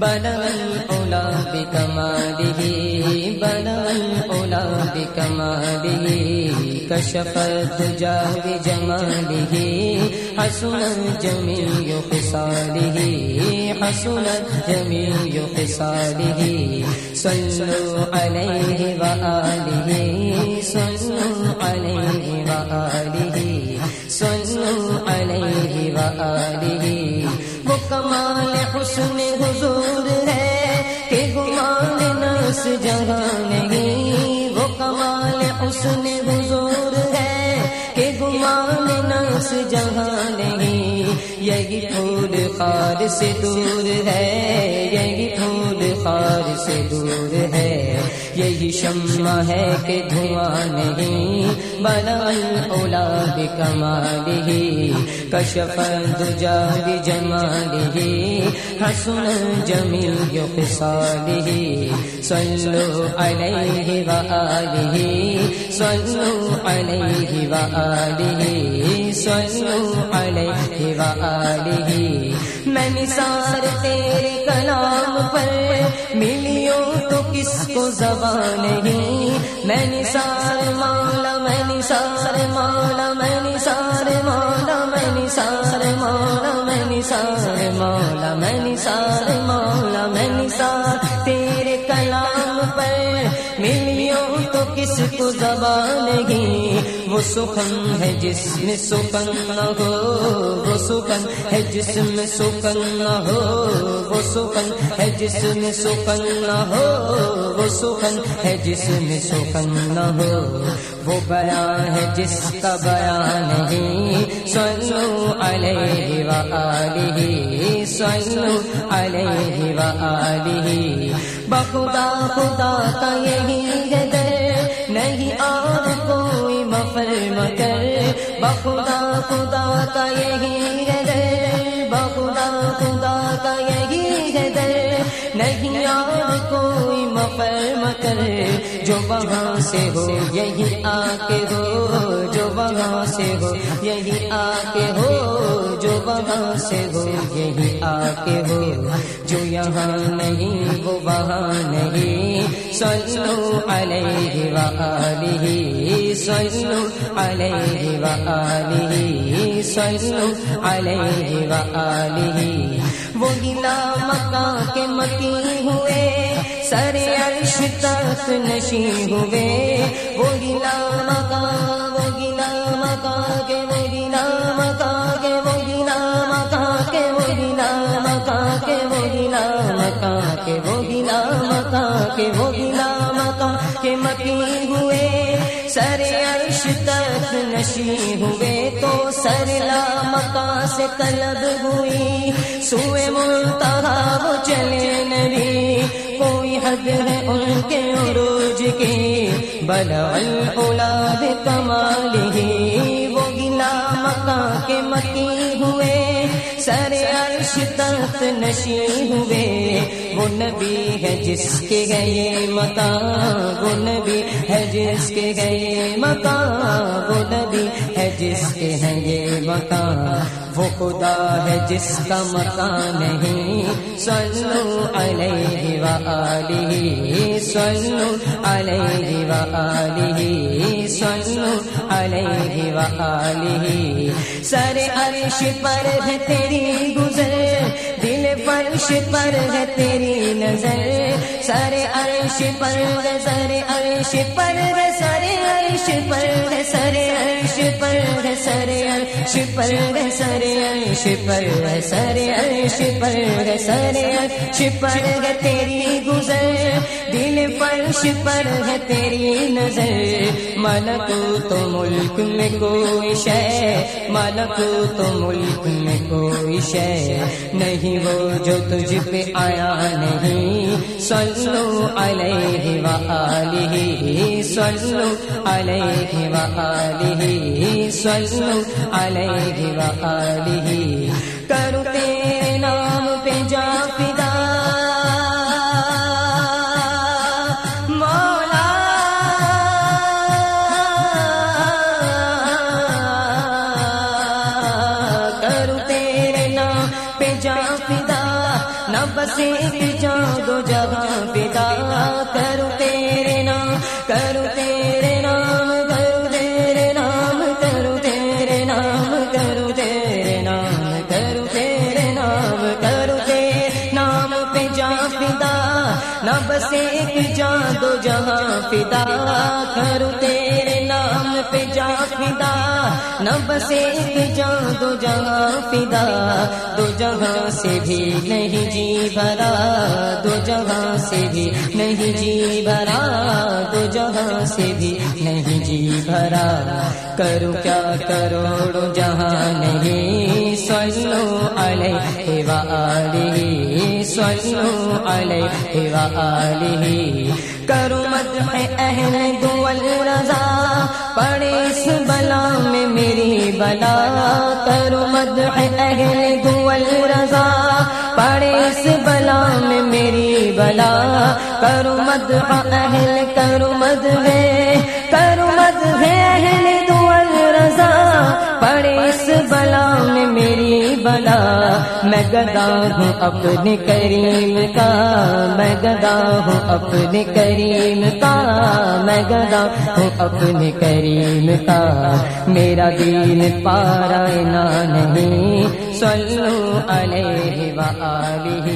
بلا بکماله بلا اولا بکماله کشف الدجا جمالی حسن الجمیع خصاله حسن الجمیع خصاله صلوا علیه و آله صلوا علیه و آله صلوا علیه و آله وہ کمال حسن حضور نس جہاں نہیں وہ کمال اس نے حضور ہے کہ گمان ناس جہاں نہیں یہی پھول خار سے دور ہے، یہی پھول خار سے دور ہے۔ یہی شمع ہے کہ دھواں نہیں، بنا اولاد کمال ہی۔ کشف دجا بجمال ہی۔ حسن جمیل خصال ہی۔ صلو علیہ وآلہ صلو علیہ وآلہ صلو علیہ وآلہ میں نثار تیرے کلام پر ملیوں تو کس کو زبان نہیں میں نثار مولا، میں نثار مولا، میں نثار مولا، میں نثار مولا، میں نثار مولا، میں نثار مولا، میں نثار تیرے کلام پر ملیوں تو کس کو زبان نہیں وہ سخن ہے جس میں سکن نہ ہو، وہ سکن ہے جس میں سکن نہ ہو، وہ سکن ہے جس میں سکن نہ ہو، وہ سکن ہے جس میں سکن نہ ہو۔ وہ بیان ہے جس کا بیان نہیں۔ سنو علیہ وآلہ سنو علیہ وآلہ۔ بخدا خدا کا یہی کوئی کر بخدا خدا کا یہی ہے در بخدا خدا کا یہی ہے در نہیں اور کو مفر مگر جو وہاں سے ہو، یہی آ کے ہو، جو وہاں سے ہو، یہی آ کے ہو، جو وہاں سے ہو، یہی آ کے ہو۔ جو یہاں نہیں، وہ وہاں نہیں۔ سنو علیہ وآلہ سنو علیہ وآلہ سنو علیہ وآلہ وہ گلا مکہ کے مکی ہوئے سر عرش تک نشی ہوئے۔ وہ گلا مکہ وہ گلا مکہ کے وہ گلا مکہ کے وہ گلا مکہ کے وہ گلا مکہ کے وہ گلا مکہ کے وہ گلا مکہ کے وہ گلا مکہ کے مکی ہوئے۔ سر عرش تک نشی ہوئے تو سر لا سے طلب ہوئی۔ سوئے منتہا وہ چلے نبی۔ کوئی حد ہے ان کے عروج کی۔ بلا اولاد کمال ہی۔ وہ گلا مکہ کے مکی ہوئے۔ سر عرش تخت نشین ہوئے۔ وہ نبی ہے جس کے گئے متا وہ نبی ہے جس کے گئے متا وہ نبی جس کے ہیں یہ مکان وہ خدا ہے جس کا مکان نہیں۔ سنو علیہ وآلہ سنو علیہ وآلہ سنو علیہ وآلہ سر عرش پر ہے تیری گزر، دل فرش پر ہے تیری نظر۔ سر عرش پر سر عرش پر ہے، سر عرش پر ہے، سر پر ہے سر عرش پر ہے سر عرش پر ہے سر عرش پر ہے سر عرش پر ہے تیری گزر دل فرش پر ہے تیری نظر ملک تو ملک میں کوئی شے ملک تو ملک میں کوئی شے نہیں وہ جو تجھ پہ آیا نہیں سلو علیہ وآلہ سلو علیہ وآلہ سلو علیہ وآلہ. کرو جان دو جگہ فدا کرو تیرے نام، کرو تیرے نام، کرو تیرے نام، کرو تیرے نام، کرو تیرے نام، کرو تیرے نام، کرو تیرے نام پہ جا فدا نہ بس ایک دو جہاں فدا، کرو تیرے نام پہ جا فدا نہ بس ایک جان دو جہاں فدا، دو جگہ سے بھی نہیں جی بھرا، دو جگہ سے بھی نہیں جی بھرا، دو جگہ سے بھی نہیں جی بھرا۔ کرو کیا کروڑ جہاں نہیں سلو علیہ وآلہ سلو علیہ وآلہ۔ کرو مت اہل دول رضا پڑے اس بلا میں بلا کرو مد اہل دول رضا۔ پڑے اس بلا میں میری بلا۔ کرو مد اہل، کرو مد ہے کرو مد اہل دول رضا۔ پڑے اس بلا میں میری بلا، میں گدا ہوں اپنے کریم کا، میں گدا ہوں اپنے کریم کا، میں گدا ہوں اپنے کریم کا۔ میرا دین پارا نہیں سلو علیہ وآلہ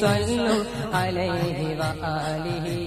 سلو علیہ وآلہ